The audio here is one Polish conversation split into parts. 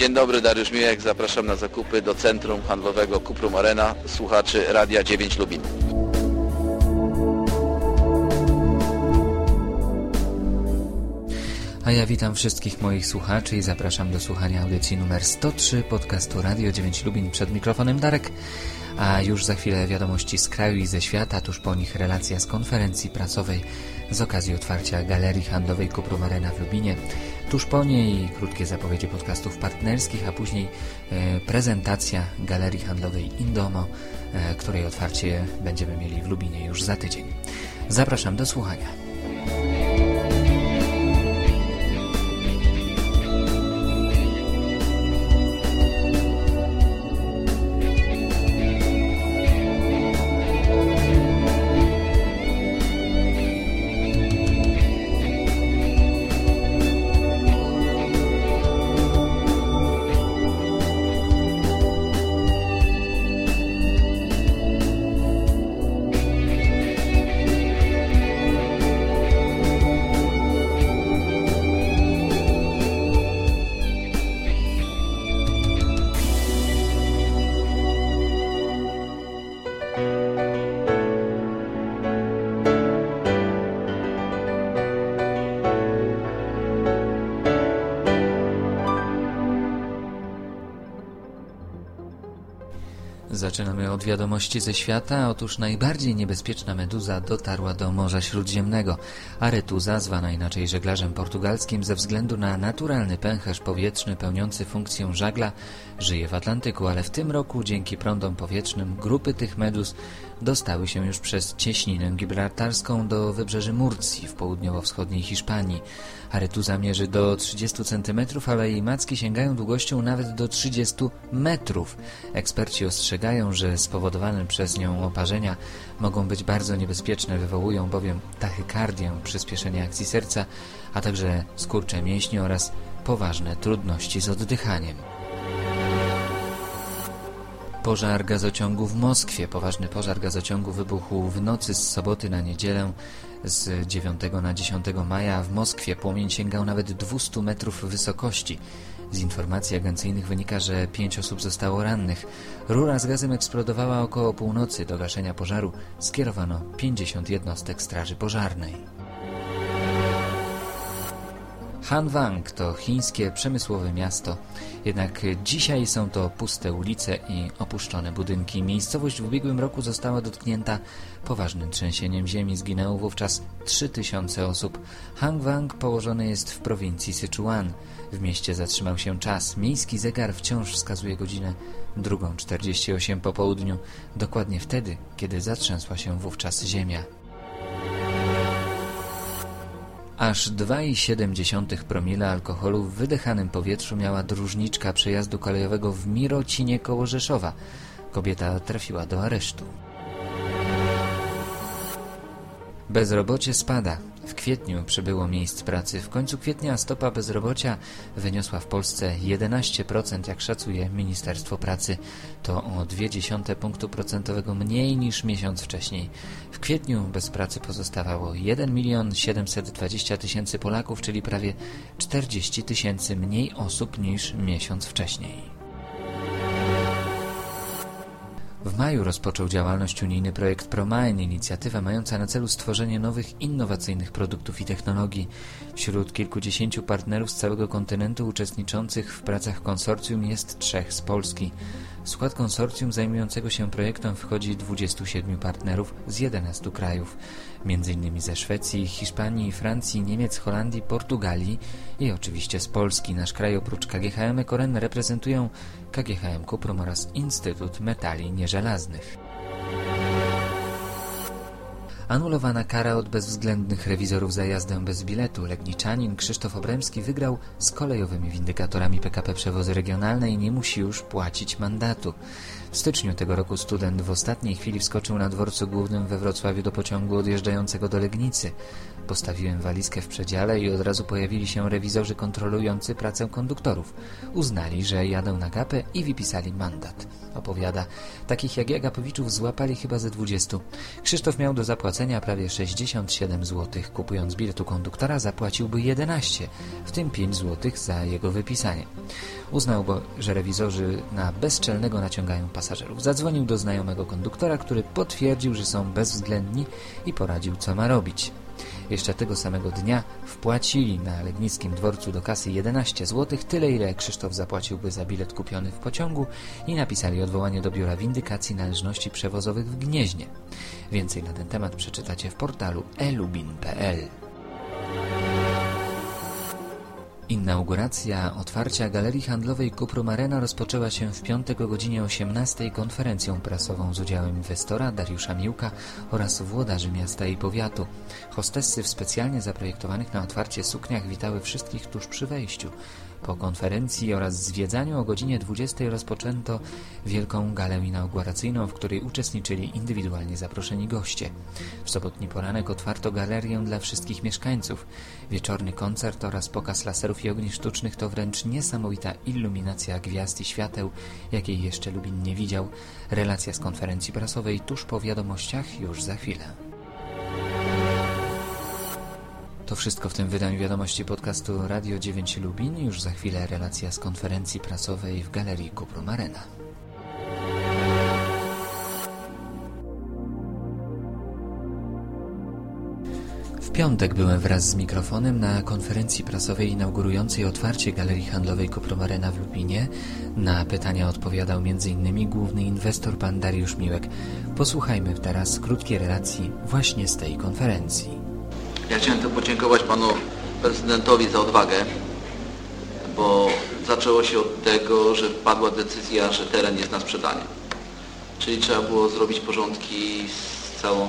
Dzień dobry, Dariusz Miłek. Zapraszam na zakupy do Centrum Handlowego Kuprum Arena słuchaczy Radia 9 Lubin. A ja witam wszystkich moich słuchaczy i zapraszam do słuchania audycji numer 103 podcastu Radio 9 Lubin przed mikrofonem Darek. A już za chwilę wiadomości z kraju i ze świata, tuż po nich relacja z konferencji prasowej z okazji otwarcia Galerii Handlowej Kuprum Arena w Lubinie. Tuż po niej krótkie zapowiedzi podcastów partnerskich, a później e, prezentacja Galerii Handlowej Indomo, e, której otwarcie będziemy mieli w Lubinie już za tydzień. Zapraszam do słuchania. Zaczynamy od wiadomości ze świata. Otóż najbardziej niebezpieczna meduza dotarła do Morza Śródziemnego. Aretuza, zwana inaczej żeglarzem portugalskim ze względu na naturalny pęcherz powietrzny pełniący funkcję żagla, żyje w Atlantyku, ale w tym roku dzięki prądom powietrznym grupy tych meduz dostały się już przez cieśninę gibraltarską do wybrzeży Murcji w południowo-wschodniej Hiszpanii. Aretuza mierzy do 30 cm, ale jej macki sięgają długością nawet do 30 metrów. Eksperci ostrzegają, że spowodowane przez nią oparzenia mogą być bardzo niebezpieczne, wywołują bowiem tachykardię, przyspieszenie akcji serca, a także skurcze mięśni oraz poważne trudności z oddychaniem. Pożar gazociągu w Moskwie. Poważny pożar gazociągu wybuchł w nocy z soboty na niedzielę z 9 na 10 maja w Moskwie. Płomień sięgał nawet 200 metrów wysokości. Z informacji agencyjnych wynika, że pięć osób zostało rannych. Rura z gazem eksplodowała około północy. Do gaszenia pożaru skierowano 50 jednostek straży pożarnej. Hanwang to chińskie przemysłowe miasto, jednak dzisiaj są to puste ulice i opuszczone budynki. Miejscowość w ubiegłym roku została dotknięta poważnym trzęsieniem ziemi. Zginęło wówczas 3000 osób. Hanwang położony jest w prowincji Sichuan. W mieście zatrzymał się czas. Miejski zegar wciąż wskazuje godzinę 2.48 po południu, dokładnie wtedy, kiedy zatrzęsła się wówczas ziemia. Aż 2,7 promila alkoholu w wydechanym powietrzu miała dróżniczka przejazdu kolejowego w Mirocinie koło Rzeszowa. Kobieta trafiła do aresztu. Bezrobocie spada. W kwietniu przybyło miejsc pracy. W końcu kwietnia stopa bezrobocia wyniosła w Polsce 11%, jak szacuje Ministerstwo Pracy. To o 0,2 punktu procentowego mniej niż miesiąc wcześniej. W kwietniu bez pracy pozostawało 1 milion 720 tysięcy Polaków, czyli prawie 40 tysięcy mniej osób niż miesiąc wcześniej. W maju rozpoczął działalność unijny projekt ProMine, inicjatywa mająca na celu stworzenie nowych, innowacyjnych produktów i technologii. Wśród kilkudziesięciu partnerów z całego kontynentu uczestniczących w pracach konsorcjum jest trzech z Polski. W skład konsorcjum zajmującego się projektem wchodzi 27 partnerów z 11 krajów, m.in. ze Szwecji, Hiszpanii, Francji, Niemiec, Holandii, Portugalii i oczywiście z Polski. Nasz kraj oprócz KGHM Ekoren reprezentują KGHM Kuprum oraz Instytut Metali Nieżelaznych. Anulowana kara od bezwzględnych rewizorów za jazdę bez biletu. Legniczanin Krzysztof Obremski wygrał z kolejowymi windykatorami PKP Przewozy Regionalne i nie musi już płacić mandatu. W styczniu tego roku student w ostatniej chwili wskoczył na dworcu głównym we Wrocławiu do pociągu odjeżdżającego do Legnicy. Postawiłem walizkę w przedziale i od razu pojawili się rewizorzy kontrolujący pracę konduktorów. Uznali, że jadę na gapę i wypisali mandat. Opowiada, takich jak Jagapowiczów złapali chyba ze dwudziestu. Krzysztof miał do zapłacenia prawie 67 zł. Kupując bilet u konduktora zapłaciłby 11, w tym 5 zł za jego wypisanie. Uznał, bo, że rewizorzy na bezczelnego naciągają pasażerów. Zadzwonił do znajomego konduktora, który potwierdził, że są bezwzględni i poradził, co ma robić. Jeszcze tego samego dnia wpłacili na Legnickim Dworcu do kasy 11 zł, tyle ile Krzysztof zapłaciłby za bilet kupiony w pociągu i napisali odwołanie do Biura Windykacji Należności Przewozowych w Gnieźnie. Więcej na ten temat przeczytacie w portalu elubin.pl. Inauguracja otwarcia Galerii Handlowej Kuprum Arena rozpoczęła się w piątek o godzinie 18 konferencją prasową z udziałem inwestora Dariusza Miłka oraz włodarzy miasta i powiatu. Hostessy w specjalnie zaprojektowanych na otwarcie sukniach witały wszystkich tuż przy wejściu. Po konferencji oraz zwiedzaniu o godzinie 20 rozpoczęto wielką galę inauguracyjną, w której uczestniczyli indywidualnie zaproszeni goście. W sobotni poranek otwarto galerię dla wszystkich mieszkańców. Wieczorny koncert oraz pokaz laserów i ogni sztucznych to wręcz niesamowita iluminacja gwiazd i świateł, jakiej jeszcze Lubin nie widział. Relacja z konferencji prasowej tuż po wiadomościach już za chwilę. To wszystko w tym wydaniu wiadomości podcastu Radio 9 Lubin. Już za chwilę relacja z konferencji prasowej w Galerii Kuprum Arena. W piątek byłem wraz z mikrofonem na konferencji prasowej inaugurującej otwarcie Galerii Handlowej Kuprum Arena w Lubinie. Na pytania odpowiadał m.in. główny inwestor pan Dariusz Miłek. Posłuchajmy teraz krótkiej relacji właśnie z tej konferencji. Ja chciałem tu podziękować panu prezydentowi za odwagę, bo zaczęło się od tego, że padła decyzja, że teren jest na sprzedanie. Czyli trzeba było zrobić porządki z całą,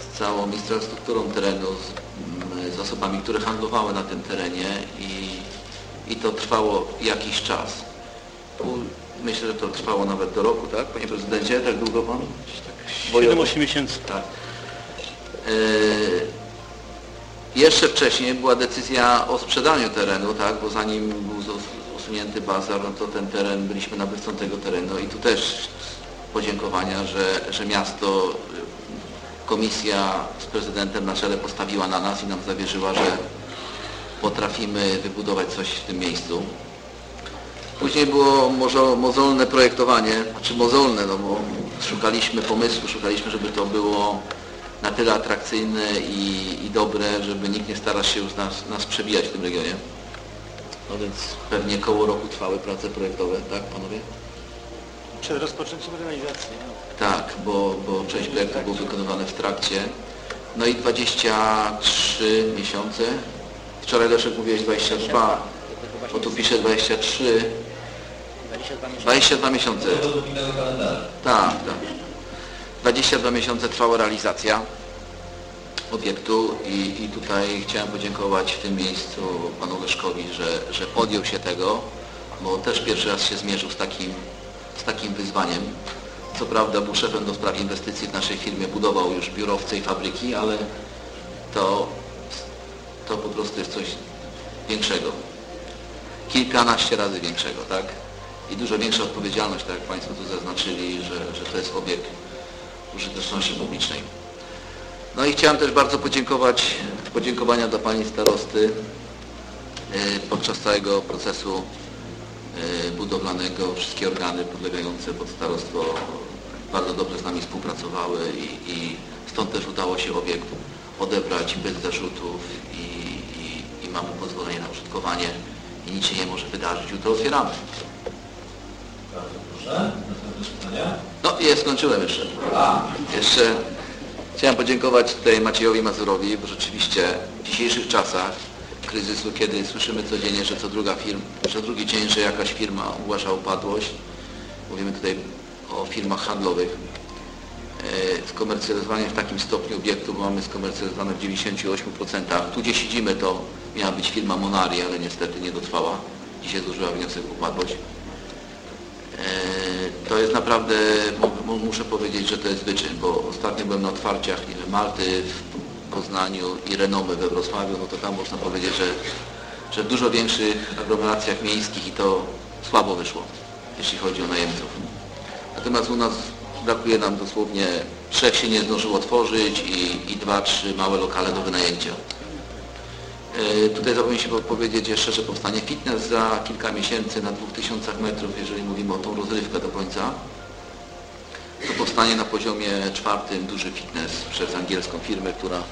z całą infrastrukturą terenu, z, z osobami, które handlowały na tym terenie i, i to trwało jakiś czas. Myślę, że to trwało nawet do roku, tak? Panie prezydencie, tak długo pan? Tak 7-8 miesięcy. Tak. Yy, jeszcze wcześniej była decyzja o sprzedaniu terenu, tak, bo zanim był usunięty bazar, no to ten teren, byliśmy nabywcą tego terenu i tu też podziękowania, że, że miasto, komisja z prezydentem na czele postawiła na nas i nam zawierzyła, że potrafimy wybudować coś w tym miejscu. Później było mozo- mozolne projektowanie, znaczy mozolne, no bo szukaliśmy pomysłu, szukaliśmy, żeby to było na tyle atrakcyjne i, i dobre, żeby nikt nie starał się już nas, nas przebijać w tym regionie. No więc pewnie koło roku trwały prace projektowe, tak panowie? Przed rozpoczęciem realizacji. Tak, bo, bo część projektu było wykonywane w trakcie. No i 23 miesiące. Wczoraj Leszek mówiłeś 22, bo tu pisze 23. 22 miesiące. Tak, tak. 22 miesiące trwała realizacja obiektu i, i tutaj chciałem podziękować w tym miejscu panu Leszkowi, że, że podjął się tego, bo też pierwszy raz się zmierzył z takim, z takim wyzwaniem. Co prawda był szefem do spraw inwestycji w naszej firmie, budował już biurowce i fabryki, ale to, to po prostu jest coś większego. Kilkanaście razy większego, tak? I dużo większa odpowiedzialność, tak jak Państwo tu zaznaczyli, że, że to jest obiekt użyteczności publicznej. No i chciałem też bardzo podziękować, podziękowania dla Pani Starosty y, podczas całego procesu y, budowlanego. Wszystkie organy podlegające pod starostwo bardzo dobrze z nami współpracowały i, i stąd też udało się obiekt odebrać bez zarzutów i, i, i mamy pozwolenie na użytkowanie i nic się nie może wydarzyć. Jutro otwieramy. Bardzo proszę. No i skończyłem jeszcze. Jeszcze chciałem podziękować tutaj Maciejowi Mazurowi, bo rzeczywiście w dzisiejszych czasach kryzysu, kiedy słyszymy codziennie, że co druga firma, co drugi dzień, że jakaś firma ogłasza upadłość, mówimy tutaj o firmach handlowych, e, skomercjalizowanie w takim stopniu obiektu, bo mamy skomercjalizowane w 98%. Tu gdzie siedzimy to miała być firma Monari, ale niestety nie dotrwała. Dzisiaj złożyła wniosek o upadłość. To jest naprawdę, mu- mu- muszę powiedzieć, że to jest wyczyn, bo ostatnio byłem na otwarciach wiem, Malty w Poznaniu i Renomy we Wrocławiu, no to tam można powiedzieć, że, że w dużo większych aglomeracjach miejskich i to słabo wyszło, jeśli chodzi o najemców. Natomiast u nas brakuje nam dosłownie trzech się nie zdążyło otworzyć i, i dwa, trzy małe lokale do wynajęcia. E, Tutaj zapomniałem się powiedzieć jeszcze, że powstanie fitness za kilka miesięcy na 2000 metrów, jeżeli mówimy o tą rozrywkę do końca. To powstanie na poziomie czwartym duży fitness przez angielską firmę, która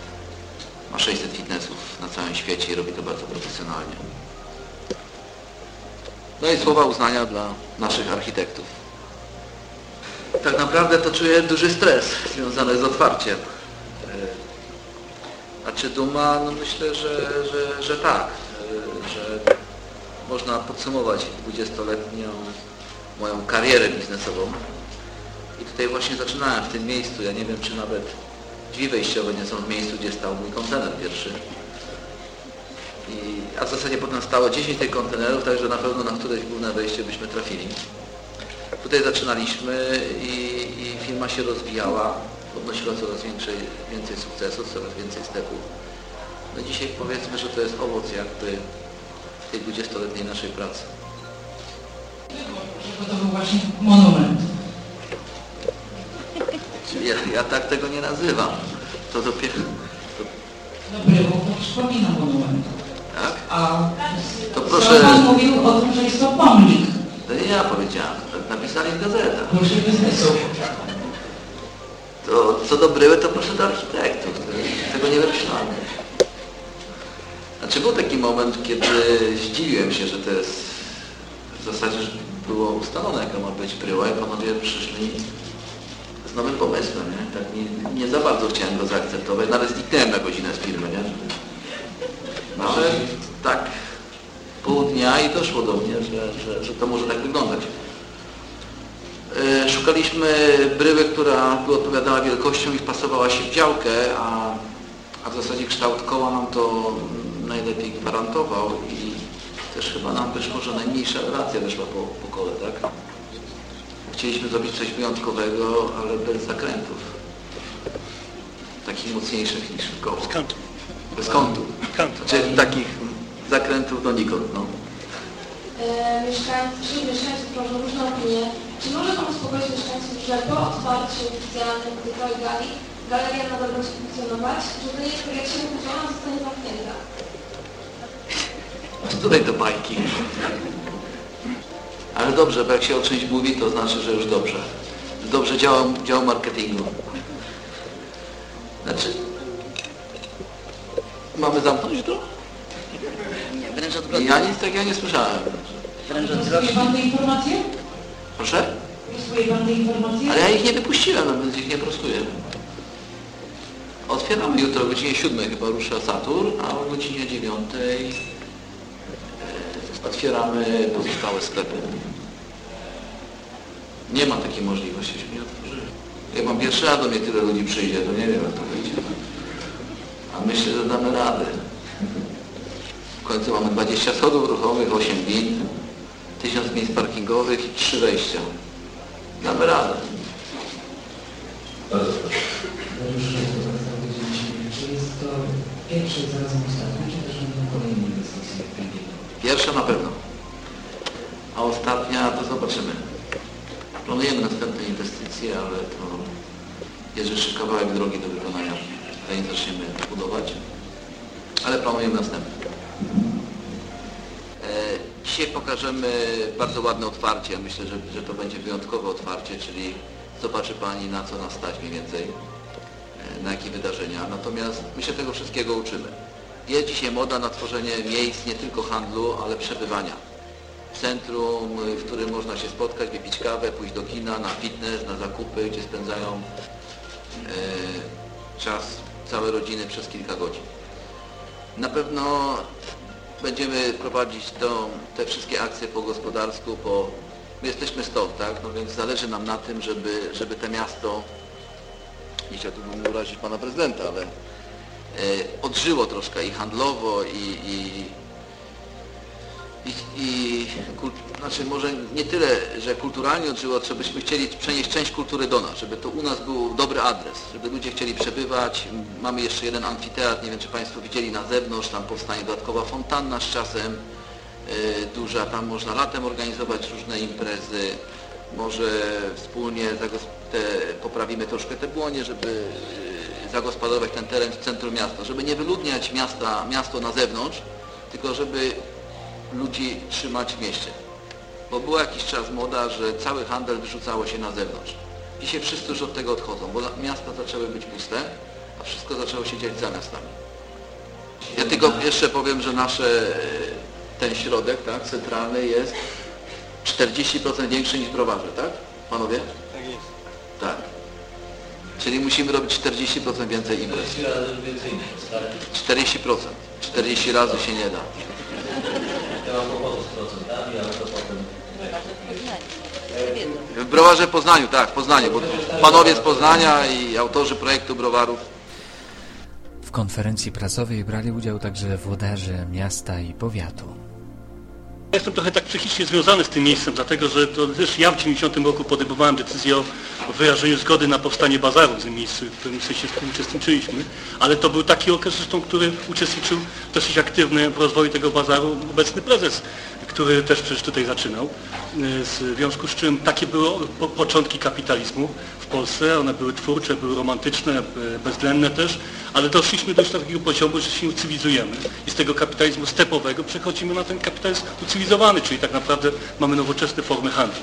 ma 600 fitnessów na całym świecie i robi to bardzo profesjonalnie. No i słowa uznania dla naszych architektów. Tak naprawdę to czuję duży stres związany z otwarciem. A czy duma? No myślę, że, że, że tak, e, że można podsumować 20-letnią moją karierę biznesową. I tutaj właśnie zaczynałem w tym miejscu. Ja nie wiem, czy nawet drzwi wejściowe nie są w miejscu, gdzie stał mój kontener pierwszy. I, a w zasadzie potem stało 10 tych kontenerów, także na pewno na któreś główne wejście byśmy trafili. Tutaj zaczynaliśmy i, i firma się rozwijała, odnosiła coraz większej, więcej sukcesów, coraz więcej stepów. No dzisiaj powiedzmy, że to jest owoc jakby tej 20-letniej naszej pracy. Żeby to był właśnie monument. Ja, ja tak tego nie nazywam. To dopiero... To, Dobry, bo to przypomina monument. tak? A To proszę... Pan mówił o tym, że jest to pomnik To nie ja powiedziałem, tak napisali w gazetach. duży biznesu. To co do bryły, to proszę do architektów. Tego nie wymyślamy. Znaczy był taki moment, kiedy zdziwiłem się, że to jest w zasadzie że było ustalone, jaka ma być bryła i panowie przyszli z nowym pomysłem. Nie, tak nie, nie za bardzo chciałem go zaakceptować, nawet zniknąłem na godzinę z firmy, nie? No, ale tak pół dnia i doszło do mnie, że, że, że to może tak wyglądać. E, Szukaliśmy bryły, która by odpowiadała wielkością i wpasowała się w działkę, a, a w zasadzie kształt koła nam to najlepiej gwarantował i też chyba nam wyszło, że najmniejsza relacja wyszła po, po kole, tak? Chcieliśmy zrobić coś wyjątkowego, ale bez zakrętów. Takich mocniejszych niż koło. Skąd? Bez kątów. Kąt. Znaczy takich zakrętów donikąd, no. E, mieszkańcy, czyli mieszkańców proszą różne opinie. Czy może Pan uspokoić mieszkańców, że po otwarciu oficjalnym tej całej gali galeria nadal będzie funkcjonować, że to jest, jak się mówi, że ona zostanie zamknięta? Tutaj to bajki. Ale dobrze, bo jak się o czymś mówi, to znaczy, że już dobrze. Dobrze działa dział marketingu. Znaczy... Mamy zamknąć to? Wręcz odwrotnie. Ja nic takiego nie słyszałem. Wręcz odwrotnie. Pan te informacje? Proszę? Ale ja ich nie wypuściłem, no więc ich nie prostuję. Otwieramy jutro o godzinie 7 chyba rusza Saturn, a o godzinie 9 e, otwieramy pozostałe sklepy. Nie ma takiej możliwości, żeśmy nie otworzyli. Jak mam pierwszy raz do mnie tyle ludzi przyjdzie, to nie wiem jak to wyjdzie. A myślę, że damy radę. W końcu mamy 20 schodów ruchomych, 8 win, 1000 miejsc parkingowych i 3 wejścia. Damy radę. Bardzo proszę. Czy jest to pierwsze i zarazem ostatnie, czy też będą kolejne inwestycje? Pierwsza na pewno. A ostatnia to zobaczymy. Planujemy następne inwestycje, ale to jest jeszcze kawałek drogi do wykonania, zanim zaczniemy budować. Ale planujemy następne. Dzisiaj pokażemy bardzo ładne otwarcie. Myślę, że, że to będzie wyjątkowe otwarcie, czyli zobaczy Pani na co nas stać mniej więcej, e, na jakie wydarzenia. Natomiast my się tego wszystkiego uczymy. Jest dzisiaj moda na tworzenie miejsc nie tylko handlu, ale przebywania. Centrum, w którym można się spotkać, wypić kawę, pójść do kina, na fitness, na zakupy, gdzie spędzają e, czas całe rodziny przez kilka godzin. Na pewno będziemy prowadzić te wszystkie akcje po gospodarsku, po... My jesteśmy stąd, tak? No więc zależy nam na tym, żeby, żeby to miasto, nie chciałbym urazić pana prezydenta, ale e, odżyło troszkę i handlowo, i, i, i, i kult, znaczy może nie tyle, że kulturalnie odżyło, co byśmy chcieli przenieść część kultury do nas, żeby to u nas był dobry adres, żeby ludzie chcieli przebywać. Mamy jeszcze jeden amfiteatr, nie wiem czy Państwo widzieli na zewnątrz, tam powstanie dodatkowa fontanna z czasem e, duża, tam można latem organizować różne imprezy, może wspólnie te, poprawimy troszkę te błonie, żeby y, zagospodarować ten teren w centrum miasta, żeby nie wyludniać miasta, miasto na zewnątrz, tylko żeby ludzi trzymać w mieście. Bo była jakiś czas moda, że cały handel wyrzucało się na zewnątrz. Dzisiaj wszyscy już od tego odchodzą, bo miasta zaczęły być puste, a wszystko zaczęło się dziać za miastami. Ja tylko jeszcze powiem, że nasze, e, ten środek tak, centralny jest 40% większy niż browarze, tak? Panowie? Tak jest. Tak. Czyli musimy robić 40% więcej imprez. 40 razy więcej niż stare. 40%. 40 razy się nie da. Kłopotu z procentami, ale to potem... W browarze w Poznaniu, tak, w Poznaniu, bo panowie z Poznania i autorzy projektu browarów W konferencji prasowej brali udział także włodarze miasta i powiatu. Jestem trochę tak psychicznie związany z tym miejscem, dlatego że to też ja w 90 roku podejmowałem decyzję o wyrażeniu zgody na powstanie bazaru w tym miejscu, w którym w sensie współuczestniczyliśmy, ale to był taki okres zresztą, który uczestniczył dosyć aktywny w rozwoju tego bazaru obecny prezes, który też przecież tutaj zaczynał. W związku z czym takie były po- początki kapitalizmu w Polsce, one były twórcze, były romantyczne, e, bezwzględne też, ale doszliśmy do już takiego poziomu, że się ucywilizujemy i z tego kapitalizmu stepowego przechodzimy na ten kapitalizm ucywilizowany, czyli tak naprawdę mamy nowoczesne formy handlu.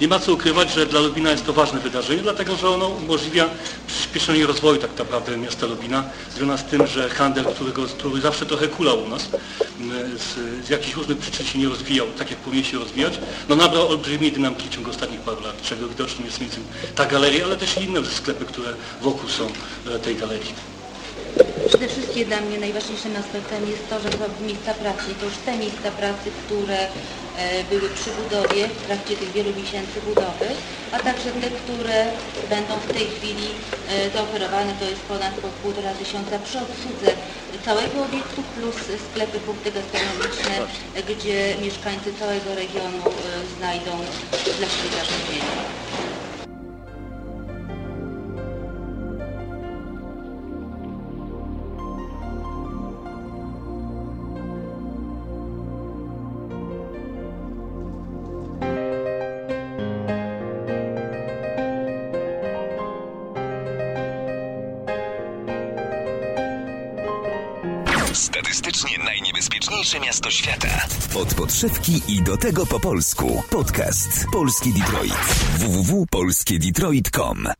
Nie ma co ukrywać, że dla Lubina jest to ważne wydarzenie, dlatego że ono umożliwia przyspieszenie rozwoju tak naprawdę miasta Lubina, związane z tym, że handel, którego, który zawsze trochę kulał u nas, z, z jakichś różnych przyczyn się nie rozwijał tak, jak powinien się rozwijać, no nabrał olbrzymiej dynamiki w ciągu ostatnich paru lat, czego widocznym jest między ta galeria, ale też inne sklepy, które wokół są e, tej galerii. Przede wszystkim dla mnie najważniejszym aspektem jest to, że to miejsca pracy, to już te miejsca pracy, które e, były przy budowie, w trakcie tych wielu miesięcy budowy, a także te, które będą w tej chwili e, zaoferowane, to jest ponad po półtora tysiąca przy obsłudze całego obiektu plus sklepy, punkty gastronomiczne, gdzie mieszkańcy całego regionu e, znajdą dla siebie zatrudnienie. Najniebezpieczniejsze miasto świata. Od podszewki i do tego po polsku. Podcast Polski Detroit. www.polskiedetroit.com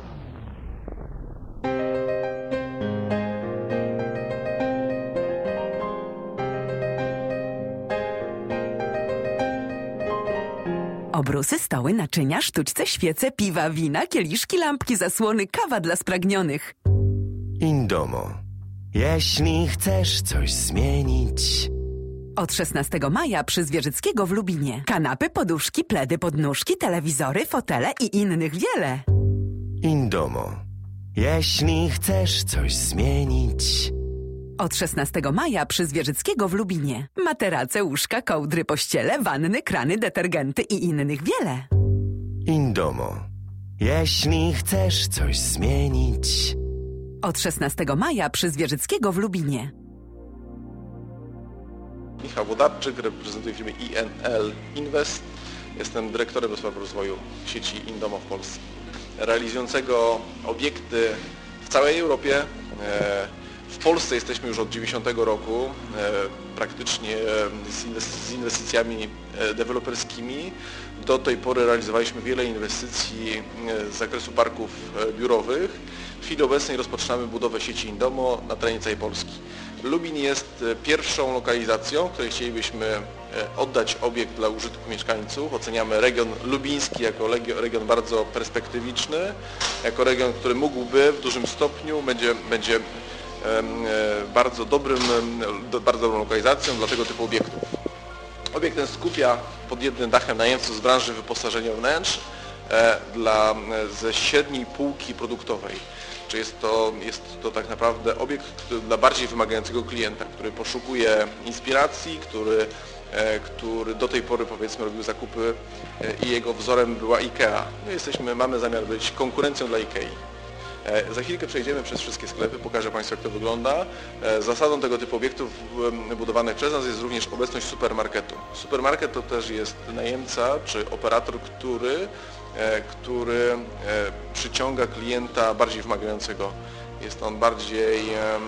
Obrusy, stoły, naczynia, sztućce, świece, piwa, wina, kieliszki, lampki, zasłony, kawa dla spragnionych. Indomo. Jeśli chcesz coś zmienić, Od 16 maja przy Zwierzyckiego w Lubinie. Kanapy, poduszki, pledy, podnóżki, telewizory, fotele i innych wiele. Indomo. Jeśli chcesz coś zmienić, Od 16 maja przy Zwierzyckiego w Lubinie. Materace, łóżka, kołdry, pościele, wanny, krany, detergenty i innych wiele. Indomo. Jeśli chcesz coś zmienić, Od 16 maja przy Zwierzyckiego w Lubinie. Michał Wodarczyk, reprezentuję firmę INL Invest. Jestem dyrektorem do spraw rozwoju sieci Indomo w Polsce, realizującego obiekty w całej Europie, e, W Polsce jesteśmy już od 90 roku praktycznie z inwestycjami deweloperskimi. Do tej pory realizowaliśmy wiele inwestycji z zakresu parków biurowych. W chwili obecnej rozpoczynamy budowę sieci Indomo na terenie całej Polski. Lubin jest e, pierwszą lokalizacją, której chcielibyśmy e, oddać obiekt dla użytku mieszkańców. Oceniamy region lubiński jako region bardzo perspektywiczny, jako region, który mógłby w dużym stopniu, będzie, będzie e, bardzo, dobrym, bardzo dobrą lokalizacją dla tego typu obiektów. Obiekt ten skupia pod jednym dachem najemców z branży wyposażenia wnętrz dla, ze średniej półki produktowej. Czy jest to, jest to tak naprawdę obiekt dla bardziej wymagającego klienta, który poszukuje inspiracji, który, e, który do tej pory powiedzmy robił zakupy e, i jego wzorem była IKEA. My jesteśmy, mamy zamiar być konkurencją dla IKEA. E, za chwilkę przejdziemy przez wszystkie sklepy, pokażę Państwu jak to wygląda. Zasadą tego typu obiektów budowanych przez nas jest również obecność supermarketu. Supermarket to też jest najemca czy operator, który E, który e, przyciąga klienta bardziej wymagającego. Jest on bardziej e,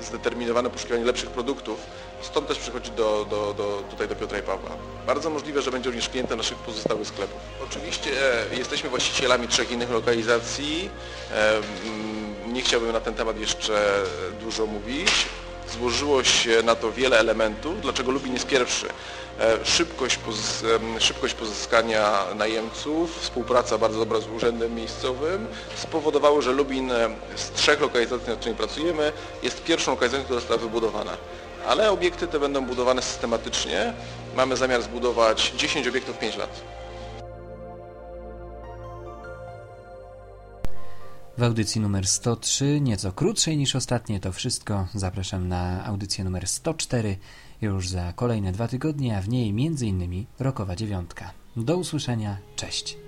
zdeterminowany w poszukiwaniu lepszych produktów. Stąd też przychodzi do, do, do, tutaj do Piotra i Pawła. Bardzo możliwe, że będzie również klientem naszych pozostałych sklepów. Oczywiście jesteśmy właścicielami trzech innych lokalizacji. Nie chciałbym na ten temat jeszcze dużo mówić. Złożyło się na to wiele elementów. Dlaczego Lubin jest pierwszy? E, szybkość, szybkość pozyskania najemców, współpraca bardzo dobra z urzędem miejscowym spowodowały, że Lubin e, z trzech lokalizacji, nad którymi pracujemy, jest pierwszą lokalizacją, która została wybudowana. Ale obiekty te będą budowane systematycznie. Mamy zamiar zbudować 10 obiektów w 5 lat. W audycji numer 103, nieco krótszej niż ostatnie, to wszystko. Zapraszam na audycję numer 104 już za kolejne dwa tygodnie, a w niej m.in. rokowa dziewiątka. Do usłyszenia, cześć.